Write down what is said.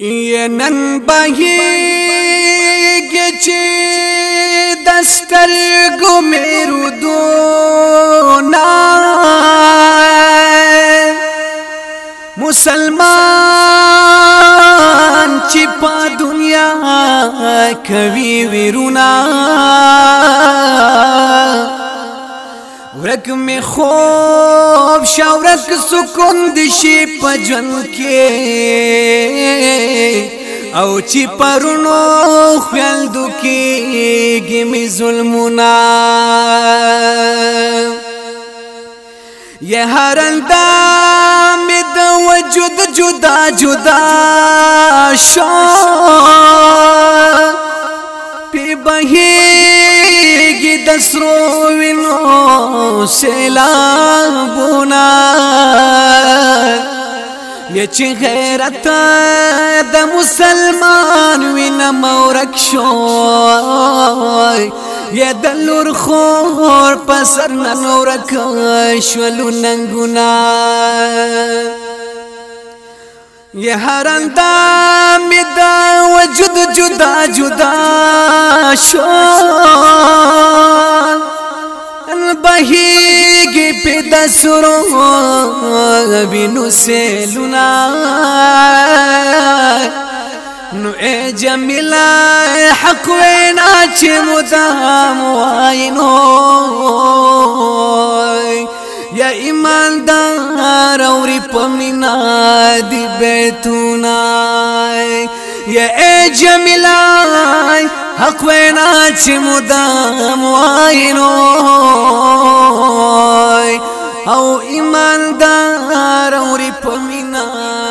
یې نن بهیږي چې د سترګو مې رودونه مسلمان چې په دنیا کوي ویرونا ورک می خو خوب شاورک سکون دشي پجن کې او چې پرونو خیال دکی گمی ظلمونا یہ هر اندام د وجود جدا جدا شو سرو وینو سیلابونا یچ غیرت د مسلمان وین مورک شو دلور خور پسر نورک شولو ننګونا يا هر اندام د وجود جدا جدا شو بهیږي په دسرو بینو سیلونا نو اے جمیلا حق وینا چې مدام واینو یا ایماندار اوری پمینا دی بیتونا یا اے جمیلا حق وینا چې مدام واینو مالدار اوري پمینا